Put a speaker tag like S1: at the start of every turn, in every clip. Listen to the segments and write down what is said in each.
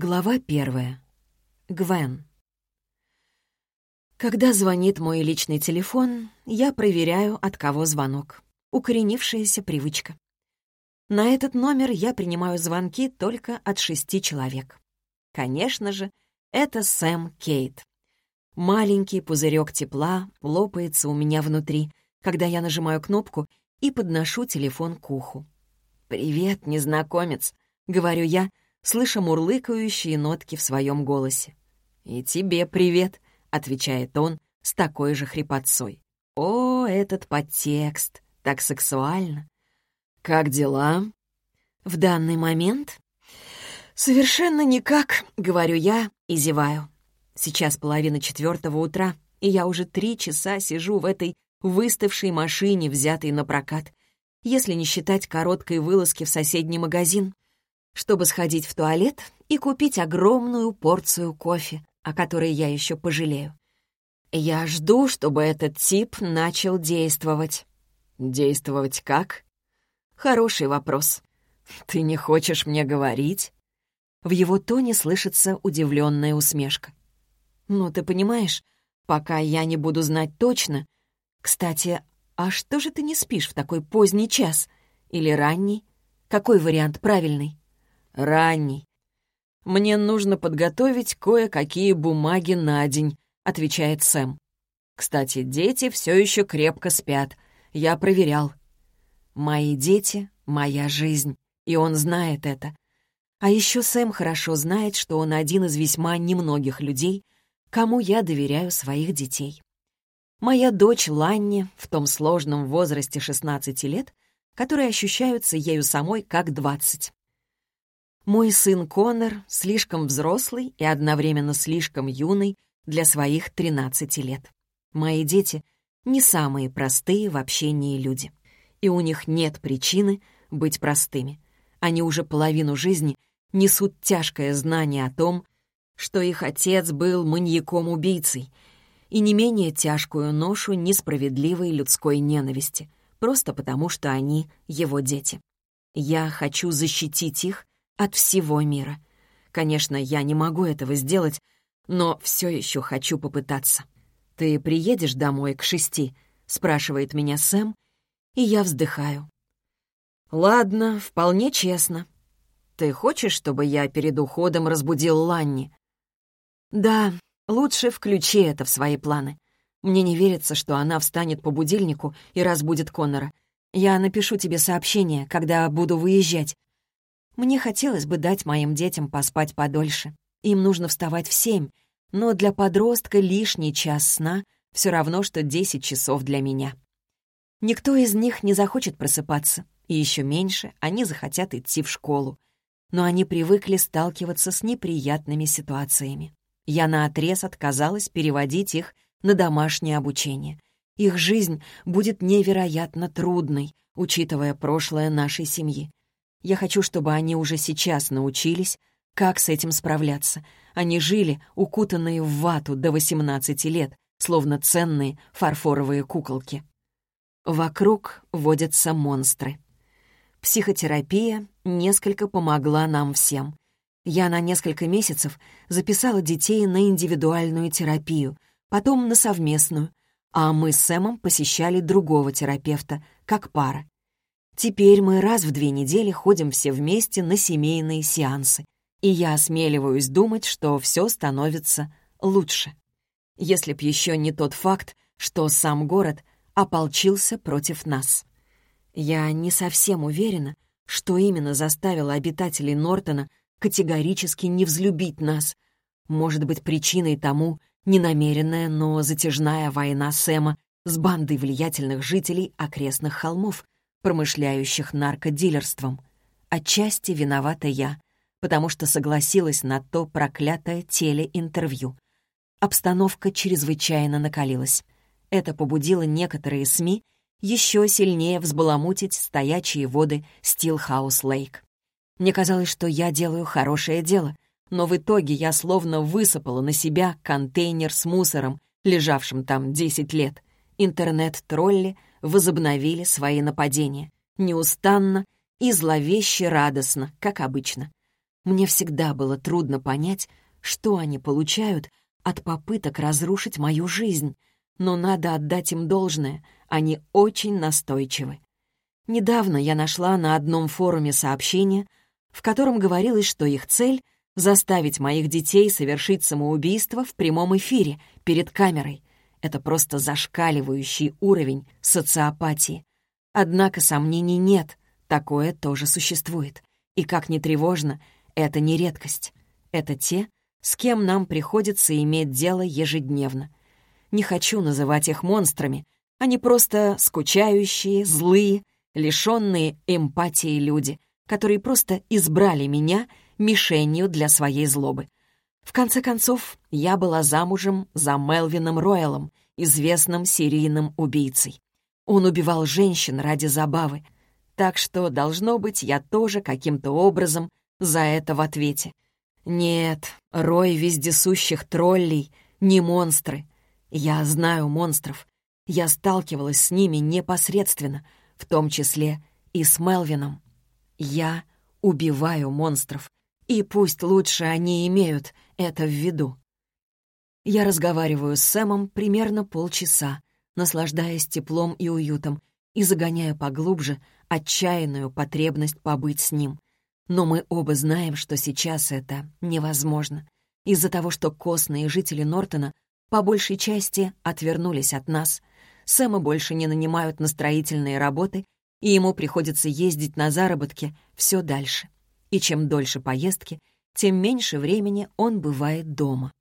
S1: Глава первая. Гвен. Когда звонит мой личный телефон, я проверяю, от кого звонок. Укоренившаяся привычка. На этот номер я принимаю звонки только от шести человек. Конечно же, это Сэм Кейт. Маленький пузырек тепла лопается у меня внутри, когда я нажимаю кнопку и подношу телефон к уху. «Привет, незнакомец», — говорю я, слыша мурлыкающие нотки в своем голосе. «И тебе привет», — отвечает он с такой же хрипотцой. «О, этот подтекст! Так сексуально!» «Как дела?» «В данный момент?» «Совершенно никак», — говорю я и зеваю. Сейчас половина четвертого утра, и я уже три часа сижу в этой выставшей машине, взятой на прокат, если не считать короткой вылазки в соседний магазин, чтобы сходить в туалет и купить огромную порцию кофе, о которой я еще пожалею. Я жду, чтобы этот тип начал действовать. Действовать как? Хороший вопрос. Ты не хочешь мне говорить? В его тоне слышится удивленная усмешка. «Ну, ты понимаешь, пока я не буду знать точно... Кстати, а что же ты не спишь в такой поздний час? Или ранний? Какой вариант правильный?» «Ранний. Мне нужно подготовить кое-какие бумаги на день», — отвечает Сэм. «Кстати, дети все еще крепко спят. Я проверял. Мои дети — моя жизнь, и он знает это. А еще Сэм хорошо знает, что он один из весьма немногих людей, кому я доверяю своих детей. Моя дочь Ланни в том сложном возрасте 16 лет, которые ощущаются ею самой как 20. Мой сын Коннор слишком взрослый и одновременно слишком юный для своих 13 лет. Мои дети — не самые простые в общении люди. И у них нет причины быть простыми. Они уже половину жизни несут тяжкое знание о том, что их отец был маньяком-убийцей, и не менее тяжкую ношу несправедливой людской ненависти, просто потому что они его дети. Я хочу защитить их от всего мира. Конечно, я не могу этого сделать, но все еще хочу попытаться. «Ты приедешь домой к шести?» — спрашивает меня Сэм, и я вздыхаю. «Ладно, вполне честно. Ты хочешь, чтобы я перед уходом разбудил Ланни?» «Да, лучше включи это в свои планы. Мне не верится, что она встанет по будильнику и разбудит Коннора. Я напишу тебе сообщение, когда буду выезжать. Мне хотелось бы дать моим детям поспать подольше. Им нужно вставать в семь, но для подростка лишний час сна все равно, что десять часов для меня. Никто из них не захочет просыпаться, и еще меньше они захотят идти в школу. Но они привыкли сталкиваться с неприятными ситуациями. Я наотрез отказалась переводить их на домашнее обучение. Их жизнь будет невероятно трудной, учитывая прошлое нашей семьи. Я хочу, чтобы они уже сейчас научились, как с этим справляться. Они жили, укутанные в вату до 18 лет, словно ценные фарфоровые куколки. Вокруг водятся монстры. Психотерапия несколько помогла нам всем — я на несколько месяцев записала детей на индивидуальную терапию, потом на совместную, а мы с Сэмом посещали другого терапевта, как пара. Теперь мы раз в две недели ходим все вместе на семейные сеансы, и я осмеливаюсь думать, что все становится лучше. Если б еще не тот факт, что сам город ополчился против нас. Я не совсем уверена, что именно заставило обитателей Нортона категорически не взлюбить нас. Может быть, причиной тому ненамеренная, но затяжная война Сэма с бандой влиятельных жителей окрестных холмов, промышляющих наркодилерством. Отчасти виновата я, потому что согласилась на то проклятое телеинтервью. Обстановка чрезвычайно накалилась. Это побудило некоторые СМИ еще сильнее взбаламутить стоячие воды Стилхаус-Лейк. Мне казалось, что я делаю хорошее дело, но в итоге я словно высыпала на себя контейнер с мусором, лежавшим там 10 лет. Интернет-тролли возобновили свои нападения. Неустанно и зловеще радостно, как обычно. Мне всегда было трудно понять, что они получают от попыток разрушить мою жизнь, но надо отдать им должное, они очень настойчивы. Недавно я нашла на одном форуме сообщение, в котором говорилось, что их цель — заставить моих детей совершить самоубийство в прямом эфире, перед камерой. Это просто зашкаливающий уровень социопатии. Однако сомнений нет, такое тоже существует. И как ни тревожно, это не редкость. Это те, с кем нам приходится иметь дело ежедневно. Не хочу называть их монстрами. Они просто скучающие, злые, лишенные эмпатии люди, которые просто избрали меня мишенью для своей злобы. В конце концов, я была замужем за Мелвином Роялом, известным серийным убийцей. Он убивал женщин ради забавы. Так что, должно быть, я тоже каким-то образом за это в ответе. Нет, рой вездесущих троллей — не монстры. Я знаю монстров. Я сталкивалась с ними непосредственно, в том числе и с Мелвином. Я убиваю монстров, и пусть лучше они имеют это в виду. Я разговариваю с Сэмом примерно полчаса, наслаждаясь теплом и уютом, и загоняю поглубже отчаянную потребность побыть с ним. Но мы оба знаем, что сейчас это невозможно, из-за того, что костные жители Нортона по большей части отвернулись от нас. Сэма больше не нанимают на строительные работы, и ему приходится ездить на заработки все дальше. И чем дольше поездки, тем меньше времени он бывает дома.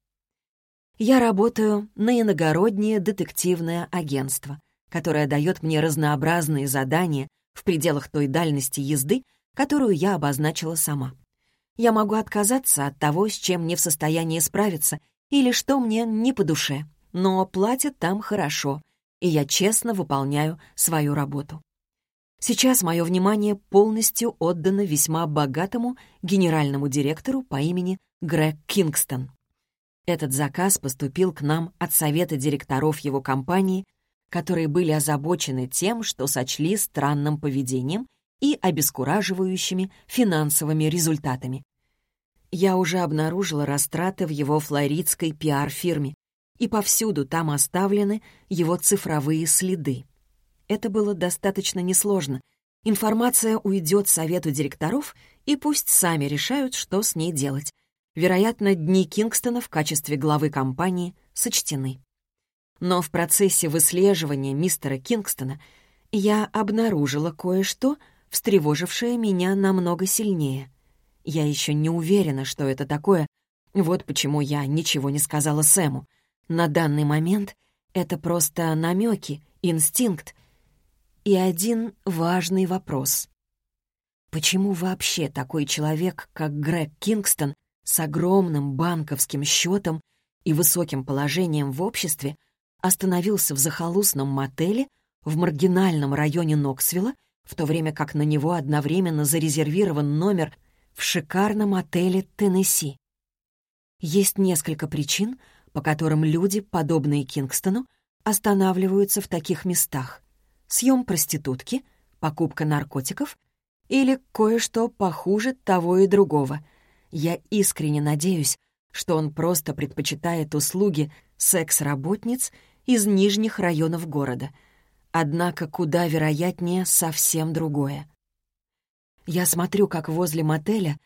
S1: Я работаю на иногороднее детективное агентство, которое дает мне разнообразные задания в пределах той дальности езды, которую я обозначила сама. Я могу отказаться от того, с чем не в состоянии справиться, или что мне не по душе, но платят там хорошо, и я честно выполняю свою работу. Сейчас мое внимание полностью отдано весьма богатому генеральному директору по имени Грег Кингстон. Этот заказ поступил к нам от совета директоров его компании, которые были озабочены тем, что сочли странным поведением и обескураживающими финансовыми результатами. Я уже обнаружила растраты в его флоридской пиар-фирме, и повсюду там оставлены его цифровые следы. Это было достаточно несложно. Информация уйдет совету директоров, и пусть сами решают, что с ней делать. Вероятно, дни Кингстона в качестве главы компании сочтены. Но в процессе выслеживания мистера Кингстона я обнаружила кое-что, встревожившее меня намного сильнее. Я еще не уверена, что это такое, вот почему я ничего не сказала Сэму. На данный момент это просто намеки, инстинкт, и один важный вопрос. Почему вообще такой человек, как Грег Кингстон, с огромным банковским счетом и высоким положением в обществе, остановился в захолустном мотеле в маргинальном районе Ноксвилла, в то время как на него одновременно зарезервирован номер в шикарном отеле Теннесси? Есть несколько причин, по которым люди, подобные Кингстону, останавливаются в таких местах съем проститутки, покупка наркотиков или кое-что похуже того и другого. Я искренне надеюсь, что он просто предпочитает услуги секс-работниц из нижних районов города. Однако куда вероятнее совсем другое. Я смотрю, как возле мотеля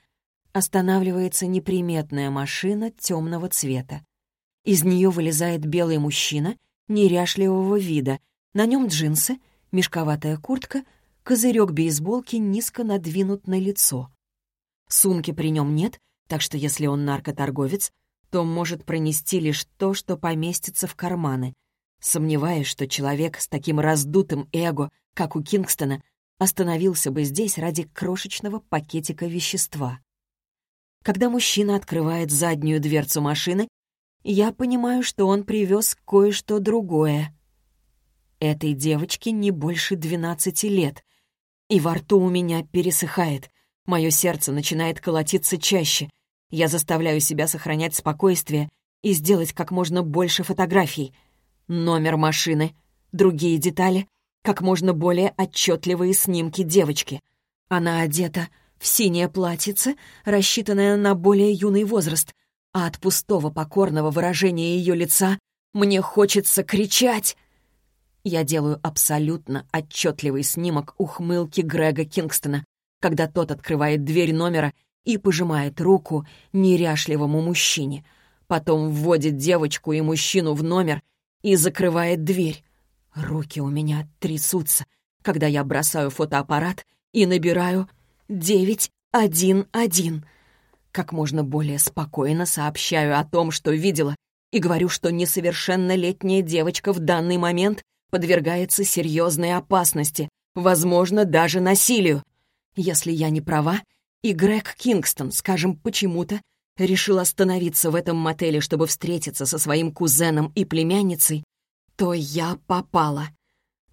S1: останавливается неприметная машина темного цвета. Из нее вылезает белый мужчина неряшливого вида, на нем джинсы — мешковатая куртка, козырек бейсболки низко надвинут на лицо. Сумки при нем нет, так что если он наркоторговец, то может пронести лишь то, что поместится в карманы. Сомневаюсь, что человек с таким раздутым эго, как у Кингстона, остановился бы здесь ради крошечного пакетика вещества. Когда мужчина открывает заднюю дверцу машины, я понимаю, что он привез кое-что другое. Этой девочке не больше двенадцати лет. И во рту у меня пересыхает. Мое сердце начинает колотиться чаще. Я заставляю себя сохранять спокойствие и сделать как можно больше фотографий. Номер машины, другие детали, как можно более отчетливые снимки девочки. Она одета в синее платьице, рассчитанное на более юный возраст, а от пустого покорного выражения ее лица мне хочется кричать. Я делаю абсолютно отчетливый снимок ухмылки Грега Кингстона, когда тот открывает дверь номера и пожимает руку неряшливому мужчине, потом вводит девочку и мужчину в номер и закрывает дверь. Руки у меня трясутся, когда я бросаю фотоаппарат и набираю 911. Как можно более спокойно сообщаю о том, что видела, и говорю, что несовершеннолетняя девочка в данный момент подвергается серьезной опасности, возможно, даже насилию. Если я не права, и Грег Кингстон, скажем, почему-то решил остановиться в этом мотеле, чтобы встретиться со своим кузеном и племянницей, то я попала.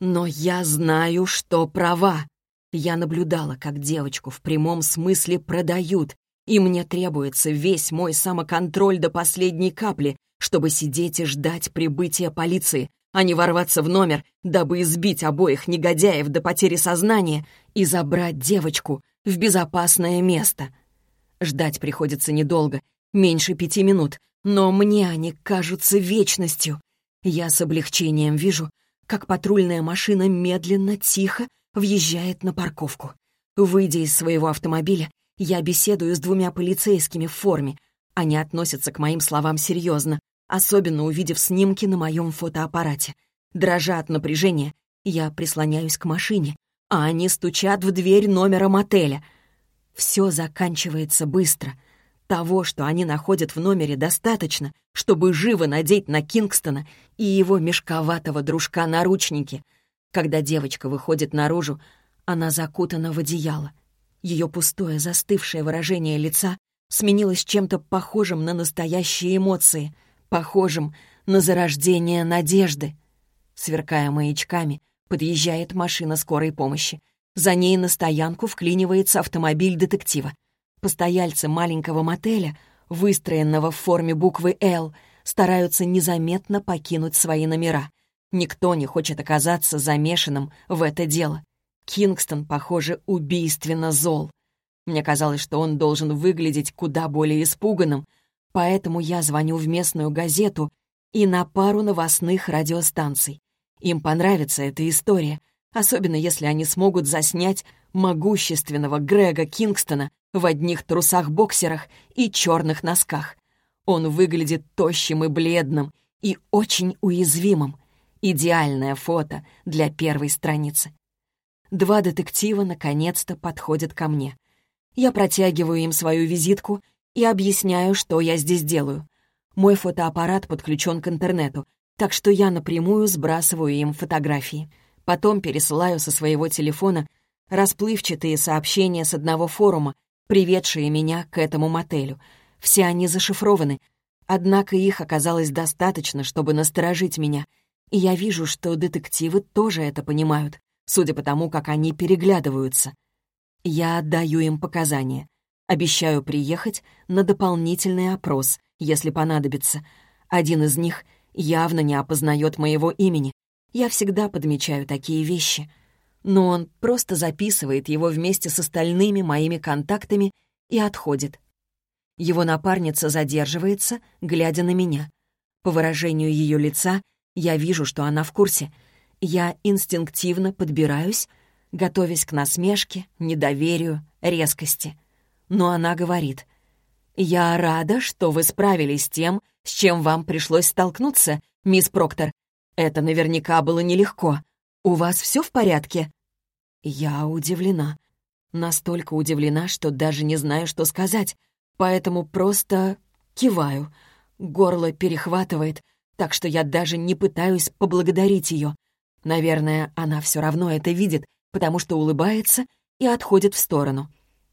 S1: Но я знаю, что права. Я наблюдала, как девочку в прямом смысле продают, и мне требуется весь мой самоконтроль до последней капли, чтобы сидеть и ждать прибытия полиции, а не ворваться в номер, дабы избить обоих негодяев до потери сознания и забрать девочку в безопасное место. Ждать приходится недолго, меньше пяти минут, но мне они кажутся вечностью. Я с облегчением вижу, как патрульная машина медленно, тихо въезжает на парковку. Выйдя из своего автомобиля, я беседую с двумя полицейскими в форме. Они относятся к моим словам серьезно, особенно увидев снимки на моем фотоаппарате. Дрожа от напряжения, я прислоняюсь к машине, а они стучат в дверь номера мотеля. Все заканчивается быстро. Того, что они находят в номере, достаточно, чтобы живо надеть на Кингстона и его мешковатого дружка наручники. Когда девочка выходит наружу, она закутана в одеяло. Ее пустое, застывшее выражение лица сменилось чем-то похожим на настоящие эмоции, похожим на зарождение надежды. Сверкая маячками, подъезжает машина скорой помощи. За ней на стоянку вклинивается автомобиль детектива. Постояльцы маленького мотеля, выстроенного в форме буквы «Л», стараются незаметно покинуть свои номера. Никто не хочет оказаться замешанным в это дело. Кингстон, похоже, убийственно зол. Мне казалось, что он должен выглядеть куда более испуганным, поэтому я звоню в местную газету и на пару новостных радиостанций. Им понравится эта история, особенно если они смогут заснять могущественного Грега Кингстона в одних трусах-боксерах и черных носках. Он выглядит тощим и бледным, и очень уязвимым. Идеальное фото для первой страницы. Два детектива наконец-то подходят ко мне. Я протягиваю им свою визитку и объясняю, что я здесь делаю. Мой фотоаппарат подключен к интернету, так что я напрямую сбрасываю им фотографии. Потом пересылаю со своего телефона расплывчатые сообщения с одного форума, приведшие меня к этому мотелю. Все они зашифрованы, однако их оказалось достаточно, чтобы насторожить меня, и я вижу, что детективы тоже это понимают судя по тому, как они переглядываются. Я отдаю им показания. Обещаю приехать на дополнительный опрос, если понадобится. Один из них явно не опознает моего имени. Я всегда подмечаю такие вещи. Но он просто записывает его вместе с остальными моими контактами и отходит. Его напарница задерживается, глядя на меня. По выражению ее лица я вижу, что она в курсе — я инстинктивно подбираюсь, готовясь к насмешке, недоверию, резкости. Но она говорит, «Я рада, что вы справились с тем, с чем вам пришлось столкнуться, мисс Проктор. Это наверняка было нелегко. У вас все в порядке?» Я удивлена. Настолько удивлена, что даже не знаю, что сказать, поэтому просто киваю. Горло перехватывает, так что я даже не пытаюсь поблагодарить ее. Наверное, она все равно это видит, потому что улыбается и отходит в сторону.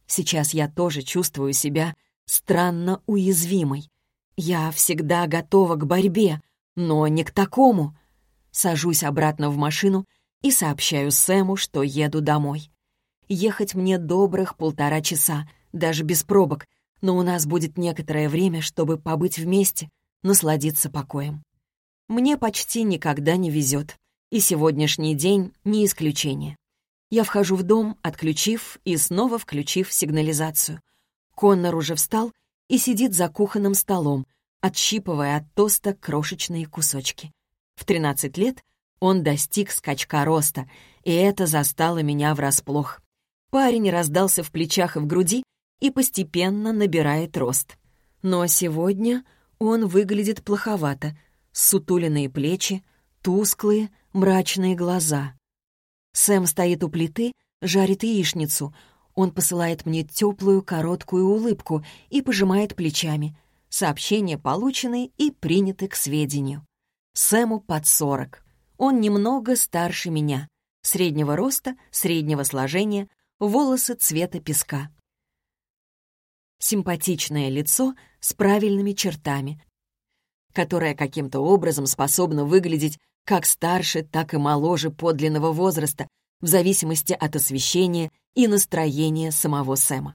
S1: Сейчас я тоже чувствую себя странно уязвимой. Я всегда готова к борьбе, но не к такому. Сажусь обратно в машину и сообщаю Сэму, что еду домой. Ехать мне добрых полтора часа, даже без пробок, но у нас будет некоторое время, чтобы побыть вместе, насладиться покоем. Мне почти никогда не везет. И сегодняшний день не исключение. Я вхожу в дом, отключив и снова включив сигнализацию. Коннор уже встал и сидит за кухонным столом, отщипывая от тоста крошечные кусочки. В 13 лет он достиг скачка роста, и это застало меня врасплох. Парень раздался в плечах и в груди и постепенно набирает рост. Но сегодня он выглядит плоховато. Сутуленные плечи, тусклые, мрачные глаза. Сэм стоит у плиты, жарит яичницу. Он посылает мне теплую короткую улыбку и пожимает плечами. Сообщения получены и приняты к сведению. Сэму под сорок. Он немного старше меня. Среднего роста, среднего сложения, волосы цвета песка. Симпатичное лицо с правильными чертами, которое каким-то образом способно выглядеть как старше, так и моложе подлинного возраста, в зависимости от освещения и настроения самого Сэма.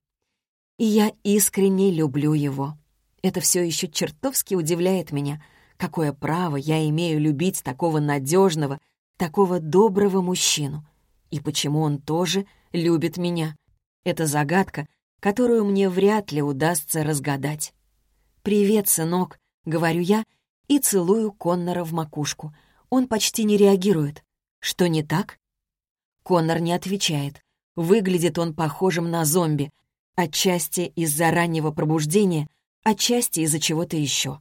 S1: И я искренне люблю его. Это все еще чертовски удивляет меня — Какое право я имею любить такого надежного, такого доброго мужчину? И почему он тоже любит меня? Это загадка, которую мне вряд ли удастся разгадать. «Привет, сынок», — говорю я и целую Коннора в макушку. Он почти не реагирует. «Что не так?» Коннор не отвечает. Выглядит он похожим на зомби. Отчасти из-за раннего пробуждения, отчасти из-за чего-то еще.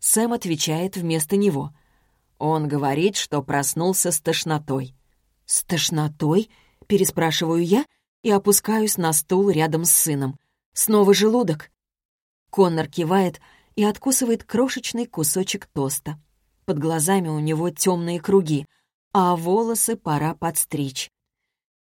S1: Сэм отвечает вместо него. Он говорит, что проснулся с тошнотой. «С тошнотой?» — переспрашиваю я и опускаюсь на стул рядом с сыном. «Снова желудок?» Коннор кивает и откусывает крошечный кусочек тоста. Под глазами у него темные круги, а волосы пора подстричь.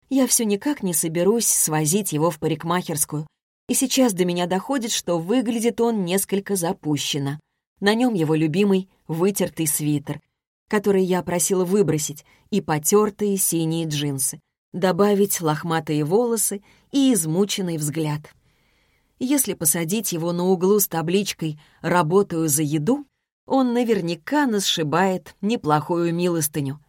S1: Я все никак не соберусь свозить его в парикмахерскую, и сейчас до меня доходит, что выглядит он несколько запущенно. На нем его любимый вытертый свитер, который я просила выбросить, и потертые синие джинсы, добавить лохматые волосы и измученный взгляд. Если посадить его на углу с табличкой «Работаю за еду», он наверняка насшибает неплохую милостыню.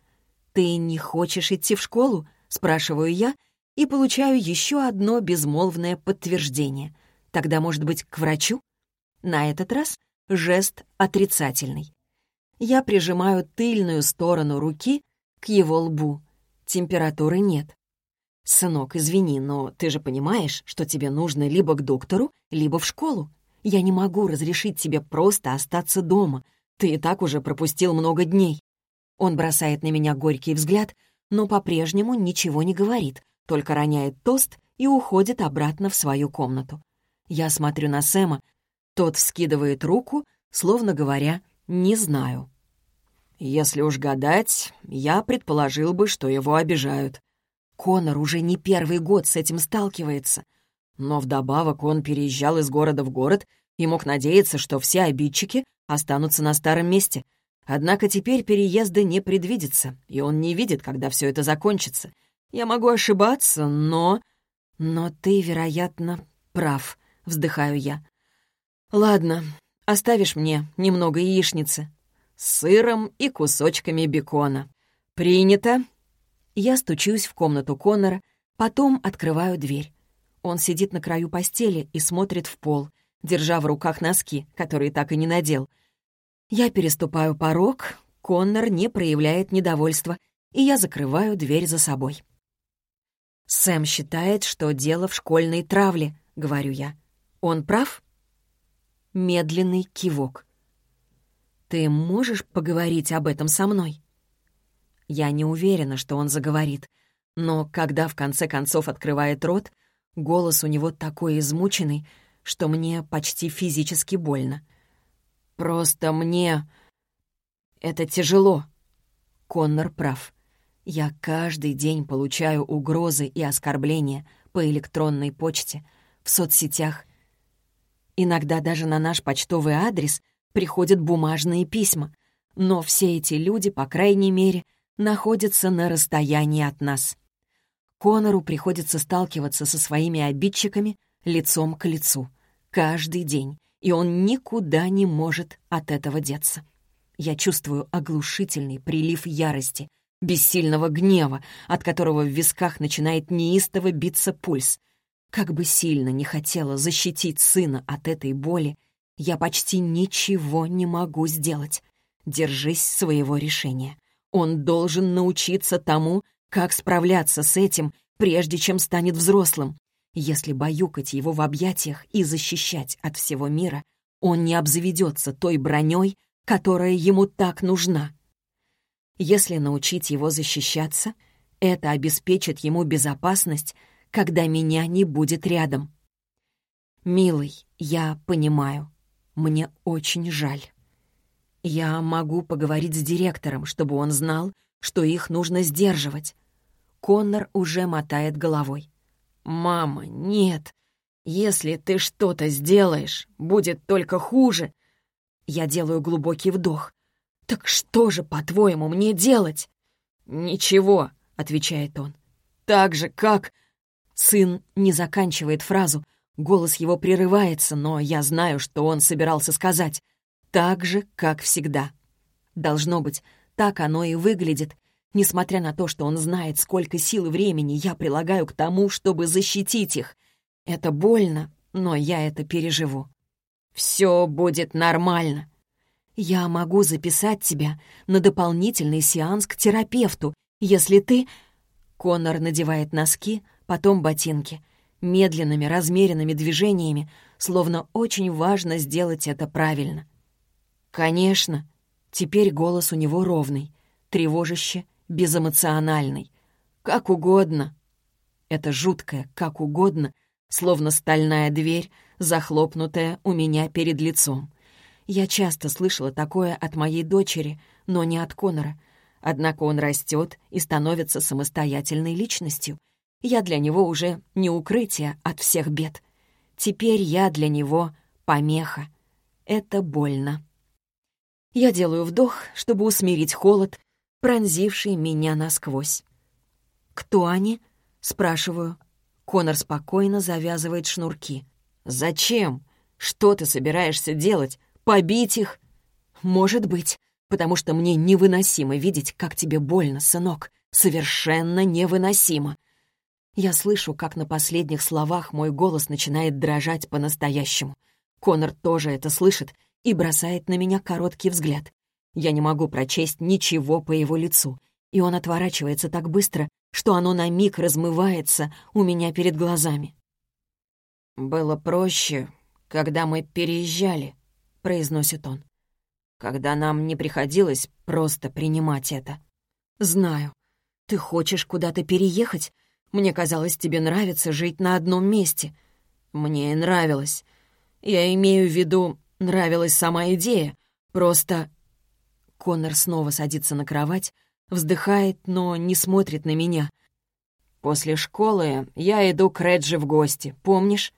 S1: «Ты не хочешь идти в школу?» — спрашиваю я и получаю еще одно безмолвное подтверждение. Тогда, может быть, к врачу? На этот раз жест отрицательный. Я прижимаю тыльную сторону руки к его лбу. Температуры нет. «Сынок, извини, но ты же понимаешь, что тебе нужно либо к доктору, либо в школу. Я не могу разрешить тебе просто остаться дома. Ты и так уже пропустил много дней». Он бросает на меня горький взгляд, но по-прежнему ничего не говорит, только роняет тост и уходит обратно в свою комнату. Я смотрю на Сэма, тот вскидывает руку, словно говоря «не знаю». Если уж гадать, я предположил бы, что его обижают. Конор уже не первый год с этим сталкивается. Но вдобавок он переезжал из города в город и мог надеяться, что все обидчики останутся на старом месте. Однако теперь переезда не предвидится, и он не видит, когда все это закончится. Я могу ошибаться, но... Но ты, вероятно, прав, вздыхаю я. «Ладно, оставишь мне немного яичницы. С сыром и кусочками бекона. Принято!» Я стучусь в комнату Коннора, потом открываю дверь. Он сидит на краю постели и смотрит в пол, держа в руках носки, которые так и не надел. Я переступаю порог, Коннор не проявляет недовольства, и я закрываю дверь за собой. «Сэм считает, что дело в школьной травле», — говорю я. «Он прав?» медленный кивок. «Ты можешь поговорить об этом со мной?» Я не уверена, что он заговорит, но когда в конце концов открывает рот, голос у него такой измученный, что мне почти физически больно. «Просто мне... это тяжело». Коннор прав. Я каждый день получаю угрозы и оскорбления по электронной почте, в соцсетях Иногда даже на наш почтовый адрес приходят бумажные письма, но все эти люди, по крайней мере, находятся на расстоянии от нас. Конору приходится сталкиваться со своими обидчиками лицом к лицу. Каждый день, и он никуда не может от этого деться. Я чувствую оглушительный прилив ярости, бессильного гнева, от которого в висках начинает неистово биться пульс. Как бы сильно не хотела защитить сына от этой боли, я почти ничего не могу сделать. Держись своего решения. Он должен научиться тому, как справляться с этим, прежде чем станет взрослым. Если баюкать его в объятиях и защищать от всего мира, он не обзаведется той броней, которая ему так нужна. Если научить его защищаться, это обеспечит ему безопасность, когда меня не будет рядом. «Милый, я понимаю. Мне очень жаль. Я могу поговорить с директором, чтобы он знал, что их нужно сдерживать». Коннор уже мотает головой. «Мама, нет. Если ты что-то сделаешь, будет только хуже». Я делаю глубокий вдох. «Так что же, по-твоему, мне делать?» «Ничего», — отвечает он. «Так же, как...» Сын не заканчивает фразу. Голос его прерывается, но я знаю, что он собирался сказать. «Так же, как всегда». Должно быть, так оно и выглядит, несмотря на то, что он знает, сколько сил и времени я прилагаю к тому, чтобы защитить их. Это больно, но я это переживу. «Все будет нормально», «Я могу записать тебя на дополнительный сеанс к терапевту, если ты...» Коннор надевает носки, потом ботинки. Медленными, размеренными движениями, словно очень важно сделать это правильно. «Конечно». Теперь голос у него ровный, тревожище, безэмоциональный. «Как угодно». Это жуткое «как угодно», словно стальная дверь, захлопнутая у меня перед лицом. Я часто слышала такое от моей дочери, но не от Конора. Однако он растет и становится самостоятельной личностью. Я для него уже не укрытие от всех бед. Теперь я для него помеха. Это больно. Я делаю вдох, чтобы усмирить холод, пронзивший меня насквозь. «Кто они?» — спрашиваю. Конор спокойно завязывает шнурки. «Зачем? Что ты собираешься делать? Побить их? Может быть, потому что мне невыносимо видеть, как тебе больно, сынок. Совершенно невыносимо. Я слышу, как на последних словах мой голос начинает дрожать по-настоящему. Конор тоже это слышит и бросает на меня короткий взгляд. Я не могу прочесть ничего по его лицу, и он отворачивается так быстро, что оно на миг размывается у меня перед глазами. «Было проще, когда мы переезжали», — произносит он. «Когда нам не приходилось просто принимать это». «Знаю. Ты хочешь куда-то переехать? Мне казалось, тебе нравится жить на одном месте». «Мне и нравилось. Я имею в виду, нравилась сама идея. Просто...» Коннор снова садится на кровать, вздыхает, но не смотрит на меня. «После школы я иду к Реджи в гости, помнишь?»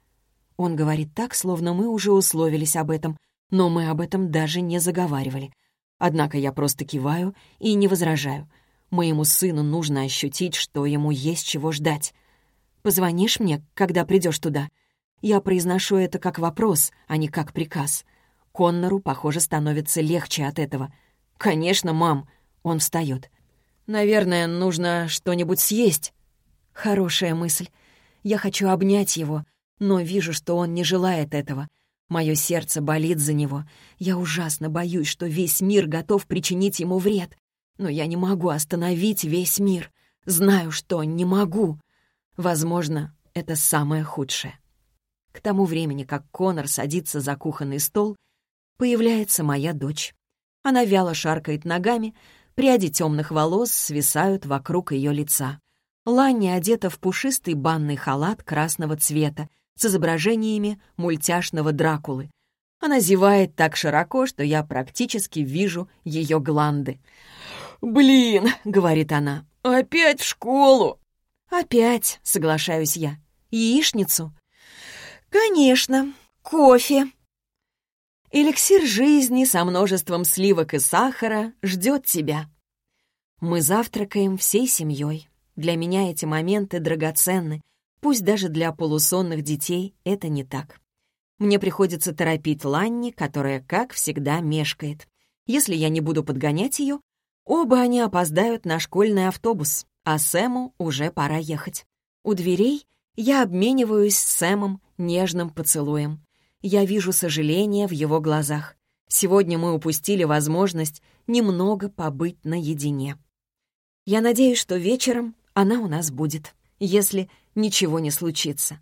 S1: Он говорит так, словно мы уже условились об этом — но мы об этом даже не заговаривали. Однако я просто киваю и не возражаю. Моему сыну нужно ощутить, что ему есть чего ждать. «Позвонишь мне, когда придешь туда?» Я произношу это как вопрос, а не как приказ. Коннору, похоже, становится легче от этого. «Конечно, мам!» Он встает. «Наверное, нужно что-нибудь съесть». Хорошая мысль. Я хочу обнять его, но вижу, что он не желает этого — Мое сердце болит за него. Я ужасно боюсь, что весь мир готов причинить ему вред. Но я не могу остановить весь мир. Знаю, что не могу. Возможно, это самое худшее. К тому времени, как Конор садится за кухонный стол, появляется моя дочь. Она вяло шаркает ногами, пряди темных волос свисают вокруг ее лица. Ланни одета в пушистый банный халат красного цвета с изображениями мультяшного Дракулы. Она зевает так широко, что я практически вижу ее гланды. «Блин!» — говорит она. «Опять в школу!» «Опять!» — соглашаюсь я. «Яичницу?» «Конечно! Кофе!» Эликсир жизни со множеством сливок и сахара ждет тебя. Мы завтракаем всей семьей. Для меня эти моменты драгоценны, Пусть даже для полусонных детей это не так. Мне приходится торопить Ланни, которая, как всегда, мешкает. Если я не буду подгонять ее, Оба они опоздают на школьный автобус, а Сэму уже пора ехать. У дверей я обмениваюсь с Сэмом нежным поцелуем. Я вижу сожаление в его глазах. Сегодня мы упустили возможность немного побыть наедине. Я надеюсь, что вечером она у нас будет, если ничего не случится.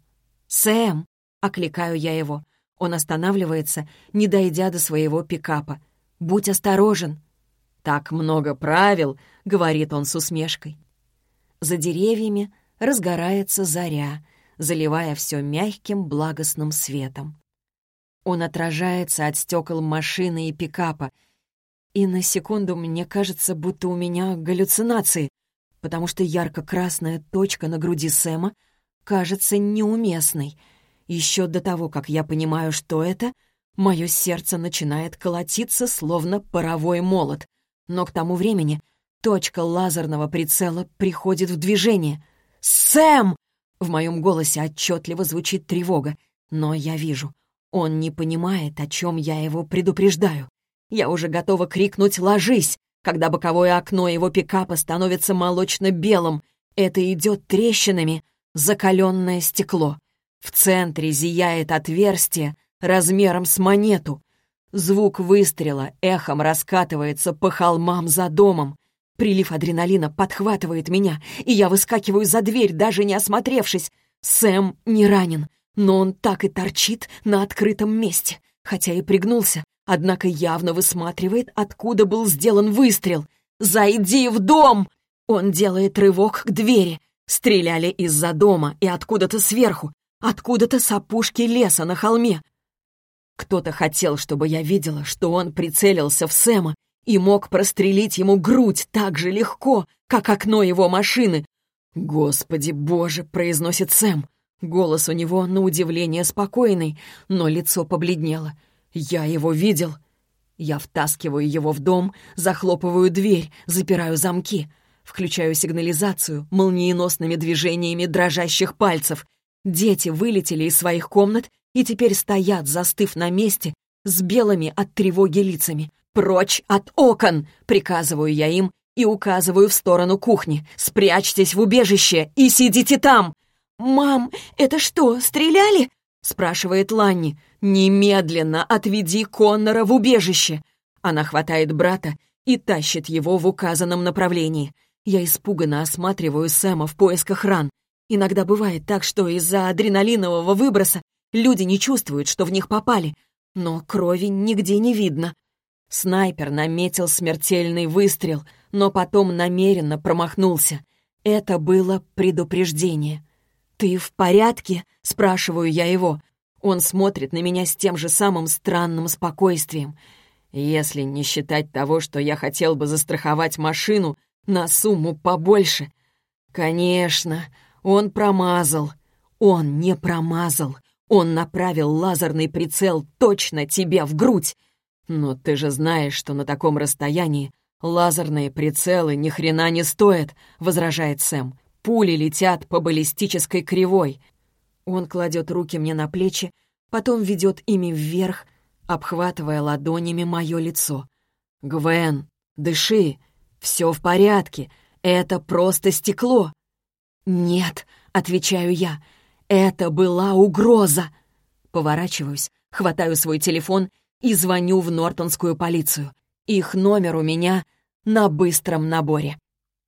S1: «Сэм!» — окликаю я его. Он останавливается, не дойдя до своего пикапа. «Будь осторожен!» «Так много правил!» — говорит он с усмешкой. За деревьями разгорается заря, заливая все мягким благостным светом. Он отражается от стекол машины и пикапа, и на секунду мне кажется, будто у меня галлюцинации, потому что ярко-красная точка на груди Сэма кажется неуместной. Еще до того, как я понимаю, что это, мое сердце начинает колотиться, словно паровой молот. Но к тому времени точка лазерного прицела приходит в движение. «Сэм!» В моем голосе отчетливо звучит тревога, но я вижу. Он не понимает, о чем я его предупреждаю. Я уже готова крикнуть «Ложись!», когда боковое окно его пикапа становится молочно-белым. Это идет трещинами, закаленное стекло. В центре зияет отверстие размером с монету. Звук выстрела эхом раскатывается по холмам за домом. Прилив адреналина подхватывает меня, и я выскакиваю за дверь, даже не осмотревшись. Сэм не ранен, но он так и торчит на открытом месте, хотя и пригнулся, однако явно высматривает, откуда был сделан выстрел. «Зайди в дом!» Он делает рывок к двери. Стреляли из-за дома и откуда-то сверху, откуда-то с опушки леса на холме. Кто-то хотел, чтобы я видела, что он прицелился в Сэма и мог прострелить ему грудь так же легко, как окно его машины. «Господи боже!» — произносит Сэм. Голос у него, на удивление, спокойный, но лицо побледнело. «Я его видел!» Я втаскиваю его в дом, захлопываю дверь, запираю замки, включаю сигнализацию молниеносными движениями дрожащих пальцев. Дети вылетели из своих комнат и теперь стоят, застыв на месте, с белыми от тревоги лицами. «Прочь от окон!» — приказываю я им и указываю в сторону кухни. «Спрячьтесь в убежище и сидите там!» «Мам, это что, стреляли?» — спрашивает Ланни. «Немедленно отведи Коннора в убежище!» Она хватает брата и тащит его в указанном направлении. Я испуганно осматриваю Сэма в поисках ран. Иногда бывает так, что из-за адреналинового выброса люди не чувствуют, что в них попали, но крови нигде не видно. Снайпер наметил смертельный выстрел, но потом намеренно промахнулся. Это было предупреждение. «Ты в порядке?» — спрашиваю я его. Он смотрит на меня с тем же самым странным спокойствием. Если не считать того, что я хотел бы застраховать машину на сумму побольше. Конечно, он промазал. Он не промазал. Он направил лазерный прицел точно тебе в грудь. «Но ты же знаешь, что на таком расстоянии лазерные прицелы ни хрена не стоят», — возражает Сэм. «Пули летят по баллистической кривой». Он кладет руки мне на плечи, потом ведет ими вверх, обхватывая ладонями мое лицо. «Гвен, дыши, все в порядке, это просто стекло». «Нет», — отвечаю я, — «это была угроза». Поворачиваюсь, хватаю свой телефон и звоню в Нортонскую полицию. Их номер у меня на быстром наборе.